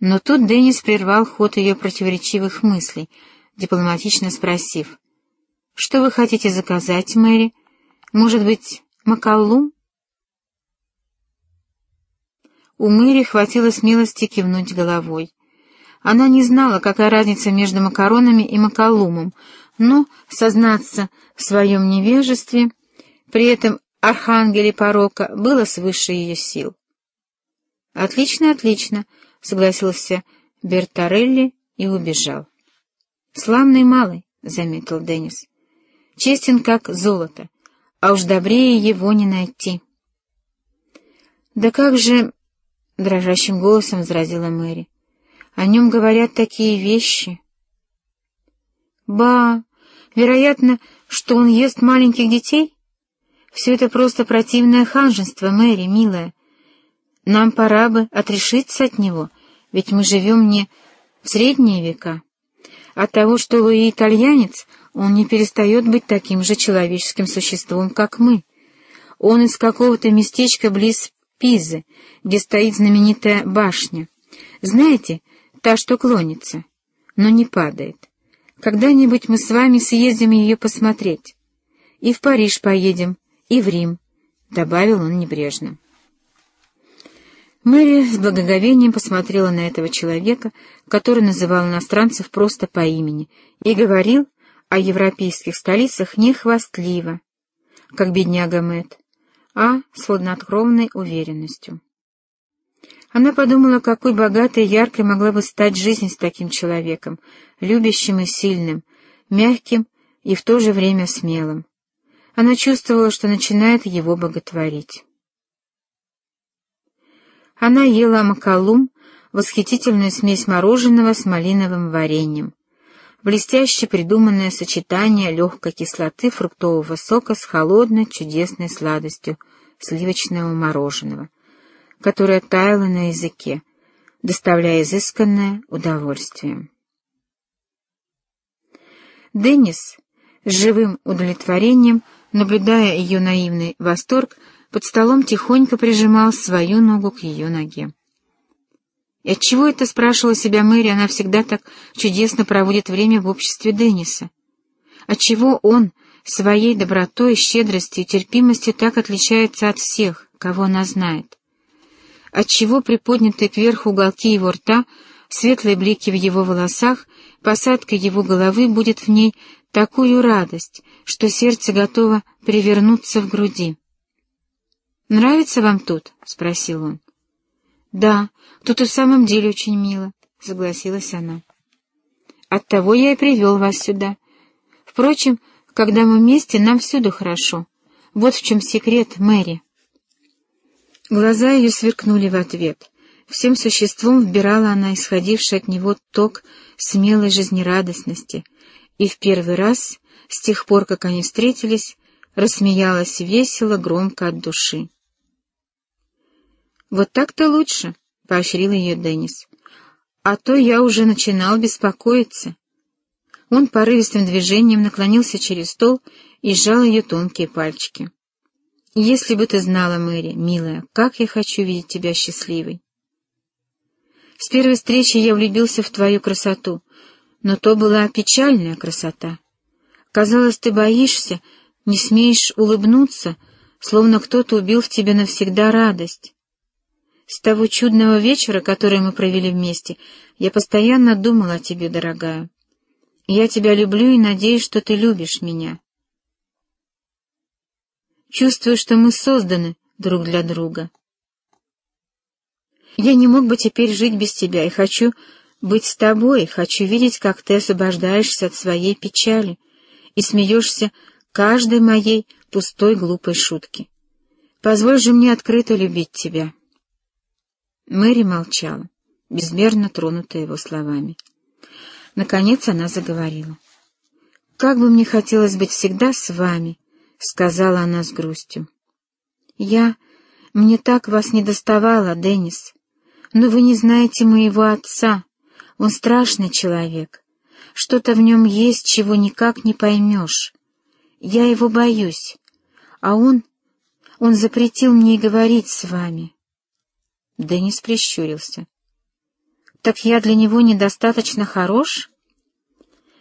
Но тут Деннис прервал ход ее противоречивых мыслей, дипломатично спросив, «Что вы хотите заказать, Мэри? Может быть, макаллум?» У Мэри хватило смелости кивнуть головой. Она не знала, какая разница между макаронами и макалумом, но сознаться в своем невежестве, при этом архангеле порока, было свыше ее сил. «Отлично, отлично», — согласился Бертарелли и убежал. «Славный малый», — заметил Деннис. «Честен, как золото, а уж добрее его не найти». «Да как же...» — дрожащим голосом возразила Мэри. «О нем говорят такие вещи». «Ба! Вероятно, что он ест маленьких детей? Все это просто противное ханжество, Мэри, милая. Нам пора бы отрешиться от него, ведь мы живем не в средние века. От того, что Луи итальянец, он не перестает быть таким же человеческим существом, как мы. Он из какого-то местечка близ Пизы, где стоит знаменитая башня. Знаете, та, что клонится, но не падает. Когда-нибудь мы с вами съездим ее посмотреть. И в Париж поедем, и в Рим, — добавил он небрежно. Мэри с благоговением посмотрела на этого человека, который называл иностранцев просто по имени, и говорил о европейских столицах не хвастливо, как бедняга Мэтт, а с хладнокровной уверенностью. Она подумала, какой богатой и яркой могла бы стать жизнь с таким человеком, любящим и сильным, мягким и в то же время смелым. Она чувствовала, что начинает его боготворить. Она ела макалум, восхитительную смесь мороженого с малиновым вареньем, блестяще придуманное сочетание легкой кислоты фруктового сока с холодной чудесной сладостью сливочного мороженого, которое таяло на языке, доставляя изысканное удовольствие. Деннис с живым удовлетворением, наблюдая ее наивный восторг, под столом тихонько прижимал свою ногу к ее ноге. И отчего это, спрашивала себя Мэри, она всегда так чудесно проводит время в обществе Денниса? Отчего он своей добротой, щедростью и терпимостью так отличается от всех, кого она знает? Отчего приподнятые кверху уголки его рта, светлые блики в его волосах, посадка его головы будет в ней такую радость, что сердце готово перевернуться в груди? «Нравится вам тут?» — спросил он. «Да, тут и в самом деле очень мило», — согласилась она. «Оттого я и привел вас сюда. Впрочем, когда мы вместе, нам всюду хорошо. Вот в чем секрет, Мэри». Глаза ее сверкнули в ответ. Всем существом вбирала она исходивший от него ток смелой жизнерадостности, и в первый раз, с тех пор, как они встретились, рассмеялась весело, громко от души. «Вот так-то лучше», — поощрил ее Деннис. «А то я уже начинал беспокоиться». Он порывистым движением наклонился через стол и сжал ее тонкие пальчики. «Если бы ты знала, Мэри, милая, как я хочу видеть тебя счастливой!» «С первой встречи я влюбился в твою красоту, но то была печальная красота. Казалось, ты боишься, не смеешь улыбнуться, словно кто-то убил в тебе навсегда радость. С того чудного вечера, который мы провели вместе, я постоянно думала о тебе, дорогая. Я тебя люблю и надеюсь, что ты любишь меня. Чувствую, что мы созданы друг для друга. Я не мог бы теперь жить без тебя и хочу быть с тобой, хочу видеть, как ты освобождаешься от своей печали и смеешься каждой моей пустой глупой шутки. Позволь же мне открыто любить тебя». Мэри молчала, безмерно тронутая его словами. Наконец она заговорила. «Как бы мне хотелось быть всегда с вами», — сказала она с грустью. «Я... Мне так вас не доставало, Деннис. Но вы не знаете моего отца. Он страшный человек. Что-то в нем есть, чего никак не поймешь. Я его боюсь. А он... Он запретил мне говорить с вами». Деннис прищурился. Так я для него недостаточно хорош?